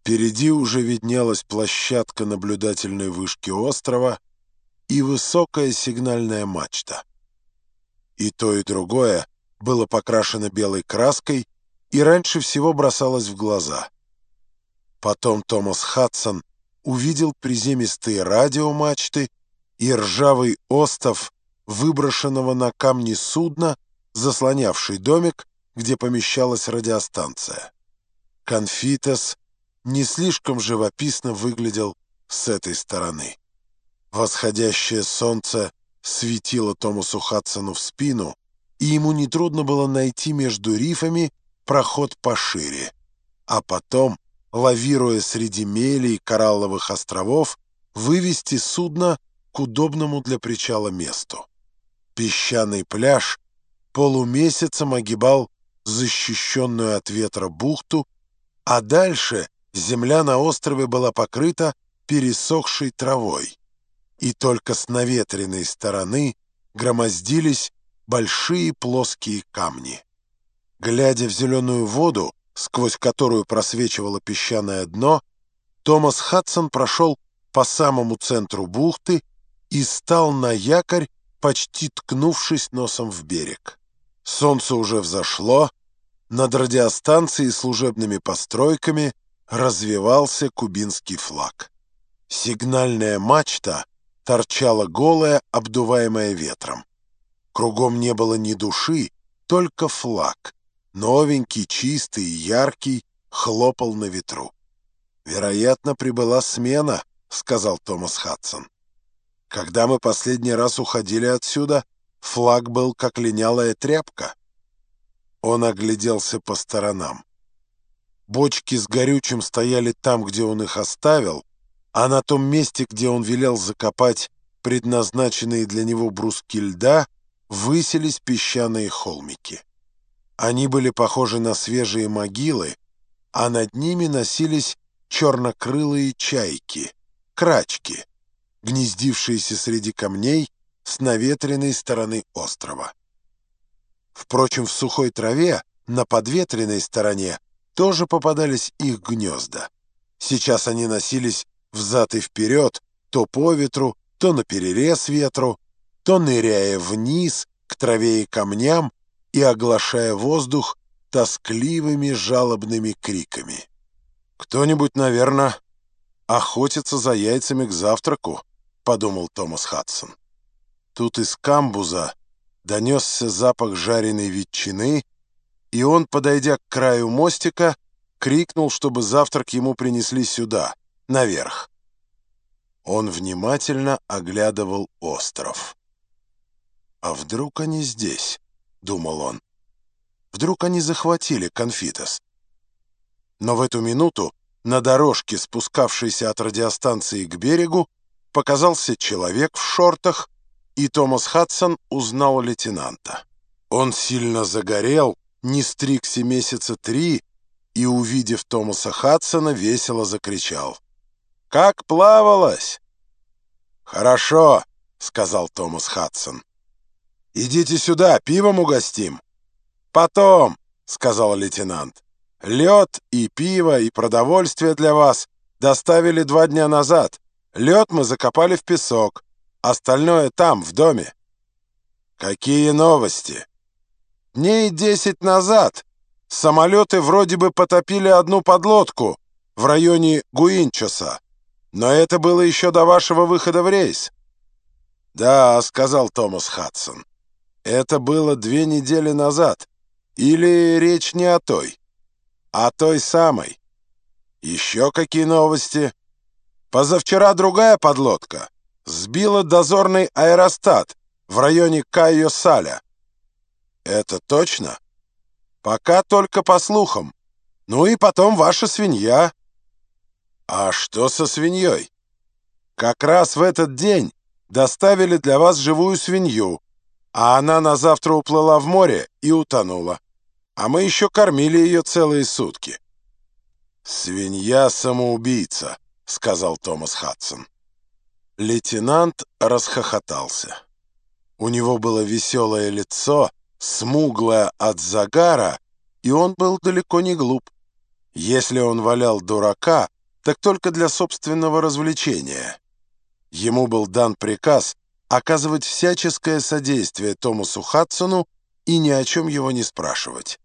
Впереди уже виднелась площадка наблюдательной вышки острова и высокая сигнальная мачта. И то, и другое было покрашено белой краской и раньше всего бросалось в глаза. Потом Томас Хадсон увидел приземистые радиомачты и ржавый остов выброшенного на камни судна, заслонявший домик, где помещалась радиостанция. Конфитес не слишком живописно выглядел с этой стороны. Восходящее солнце светило Томасу Хадсону в спину, и ему нетрудно было найти между рифами проход пошире, а потом, лавируя среди мелей коралловых островов, вывести судно к удобному для причала месту. Песчаный пляж полумесяцем огибал защищенную от ветра бухту, а дальше земля на острове была покрыта пересохшей травой, и только с наветренной стороны громоздились большие плоские камни. Глядя в зеленую воду, сквозь которую просвечивало песчаное дно, Томас Хадсон прошел по самому центру бухты и стал на якорь, почти ткнувшись носом в берег. Солнце уже взошло, над радиостанцией и служебными постройками развивался кубинский флаг. Сигнальная мачта торчала голая, обдуваемая ветром. Кругом не было ни души, только флаг, новенький, чистый яркий, хлопал на ветру. «Вероятно, прибыла смена», — сказал Томас Хадсон. «Когда мы последний раз уходили отсюда, флаг был как линялая тряпка». Он огляделся по сторонам. Бочки с горючим стояли там, где он их оставил, а на том месте, где он велел закопать предназначенные для него бруски льда, высились песчаные холмики. Они были похожи на свежие могилы, а над ними носились чернокрылые чайки, крачки, гнездившиеся среди камней с наветренной стороны острова. Впрочем, в сухой траве на подветренной стороне тоже попадались их гнезда. Сейчас они носились взад и вперед, то по ветру, то на перерез ветру, то ныряя вниз к траве и камням и оглашая воздух тоскливыми жалобными криками. «Кто-нибудь, наверное, охотится за яйцами к завтраку», — подумал Томас Хадсон. Тут из камбуза донесся запах жареной ветчины, и он, подойдя к краю мостика, крикнул, чтобы завтрак ему принесли сюда, наверх. Он внимательно оглядывал остров. «А вдруг они здесь?» — думал он. «Вдруг они захватили Конфитос?» Но в эту минуту на дорожке, спускавшейся от радиостанции к берегу, показался человек в шортах, и Томас Хадсон узнал лейтенанта. Он сильно загорел, не стригся месяца три и, увидев Томаса Хадсона, весело закричал. «Как плавалось?» «Хорошо», — сказал Томас Хадсон. «Идите сюда, пивом угостим». «Потом», — сказал лейтенант. «Лед и пиво и продовольствие для вас доставили два дня назад. Лед мы закопали в песок, остальное там, в доме». «Какие новости?» Дней десять назад самолеты вроде бы потопили одну подлодку в районе Гуинчоса, но это было еще до вашего выхода в рейс. «Да», — сказал Томас Хадсон, — «это было две недели назад. Или речь не о той, а о той самой. Еще какие новости? Позавчера другая подлодка сбила дозорный аэростат в районе Кайо-Саля. «Это точно?» «Пока только по слухам. Ну и потом ваша свинья». «А что со свиньей?» «Как раз в этот день доставили для вас живую свинью, а она на завтра уплыла в море и утонула. А мы еще кормили ее целые сутки». «Свинья-самоубийца», — сказал Томас Хадсон. Лейтенант расхохотался. У него было веселое лицо, смуглая от загара, и он был далеко не глуп. Если он валял дурака, так только для собственного развлечения. Ему был дан приказ оказывать всяческое содействие Томасу Хадсону и ни о чем его не спрашивать.